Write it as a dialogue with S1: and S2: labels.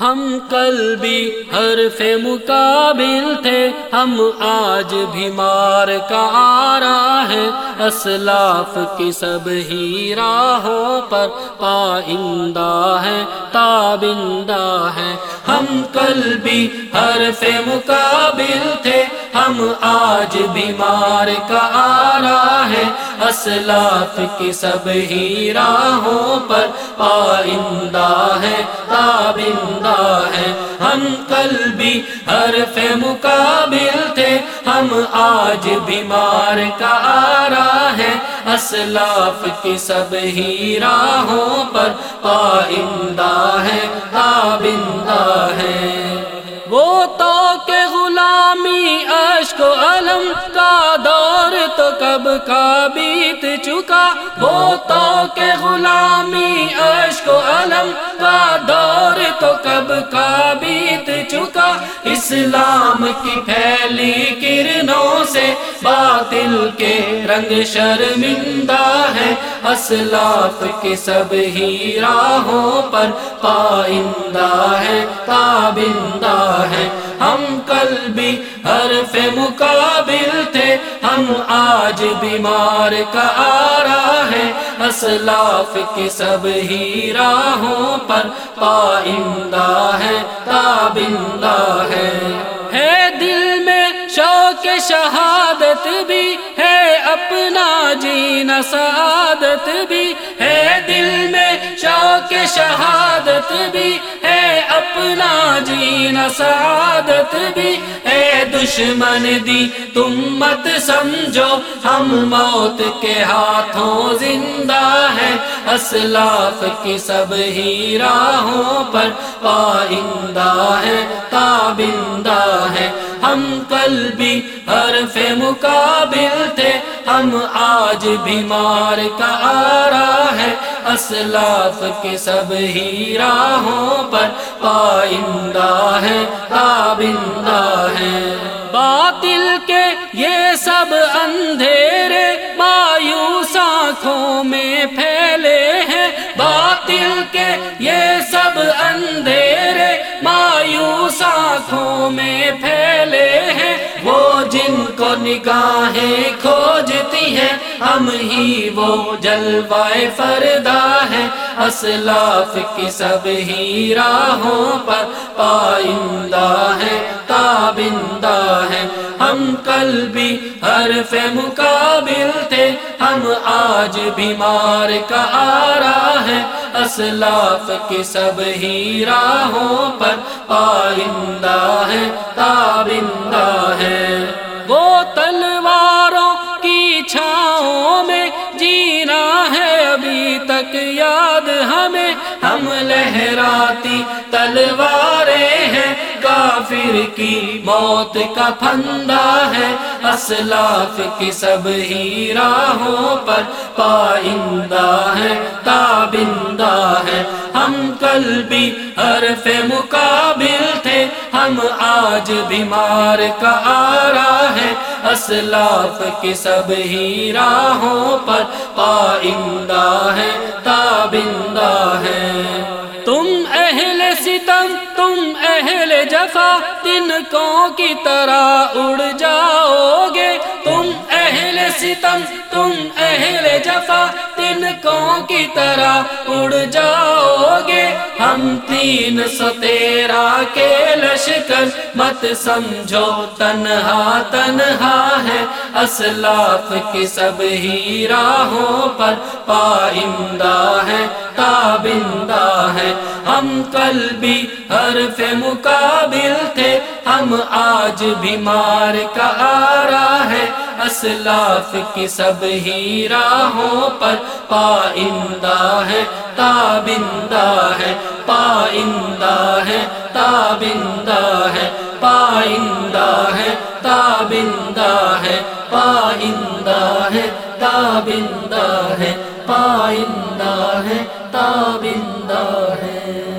S1: ہم کل بھی حرف مقابل تھے، ہم آج بھی مار کا آ رہا ہے۔ اسلاف کی سب ہی راہوں پر پائندہ ہے، تابندہ ہے۔ ہم کل بھی حرف مقابل تھے ہم آج بیمار کا آ رہا ہے۔ اسلاف کی سب ہی راہوں پر پائندہ ہے، تابندہ ہے۔ ہم کل بھی حرف مقابل تھے۔ ہم آج بیمار کا آ رہا ہے۔ اسلاف کی سب ہی راہوں پر پائندہ ہے، تابندہ کا بیت چکا وہ تو کہ غلامی اشک و علم کا دور تو کب کا بیت چکا۔ اسلام کی پھیلی کرنوں سے باطل کے رنگ شرمندہ ہے۔ اسلاف کے سب ہی راہوں پر پائندہ ہے تابندہ ہے۔ ہم کل بھی حرف مقابل تھے، ہم آج بیمار کا آ رہا ہے۔ اسلاف کے سب ہی راہوں پر پائندہ ہے، تابندہ ہے۔ ہے دل میں شوق شہادت بھی، ہے اپنا جینا سعادت بھی۔ ہے دل میں شوق شہادت بھی اپنا جینا سعادت بھی، اے دشمن دی، تم مت سمجھو، ہم موت کے ہاتھوں زندہ ہے اسلاف کی سب ہی راہوں پر پائندہ ہے تابندہ ہے ہم کل بھی حرف مقابل تھے، ہم آج بیمار کا آ رہا ہے۔ اسلاف کے سب ہی راہوں پر پائندہ ہے تابندہ ہے۔ باطل کے یہ سب اندھیرے مایوس آنکھوں میں پھیلے ہیں۔ باطل کے یہ سب اندھیرے مایوس آنکھوں میں پھیلے ہیں۔ وہ جن کو نگاہیں کھوجتی ہیں، ہم ہی وہ جلوائے فردا ہے اسلاف کی سب ہی راہوں پر پائندہ ہے تابندہ ہے ہم کل بھی حرف مقابل تھے، ہم آج بیمار کا آ رہا ہے اسلاف کے سب ہی راہوں پر پائندہ ہے، تابندہ ہے۔ وہ تلواروں کی چھاؤں میں جینا ہے، ابھی تک یاد ہمیں۔ ہم لہراتی تلوار کافر کی موت کا پھندا ہے۔ اسلاف کی سب ہی راہوں پر پائندہ ہے، تابندہ ہے۔ ہم کل بھی حرف مقابل تھے، ہم آج بیمار کا آ رہا ہے۔ اسلاف کی سب ہی راہوں پر پائندہ ہے، تابندہ ہے۔ اہل جفا تن کو کی طرح اڑ جاؤ گے تم اہل ستم، تم اہل جفا تن کو کی طرح اڑ جاؤ گے ہم تین سو تیرہ کے لشکر، مت سمجھو تنہا تنہا ہے۔ اسلاف کی سب ہی راہوں پر پائندہ ہے، تابندہ ہے۔ ہم کل بھی حرف مقابل تھے، ہم آج بیمار کا آ رہا ہے۔ اسلاف کی سب ہی راہوں پر پائندہ ہے، تابندہ ہے۔ پائندہ ہے، تابندہ ہے۔ پائندہ ہے، تابندہ ہے۔ ہے تابندہ ہے۔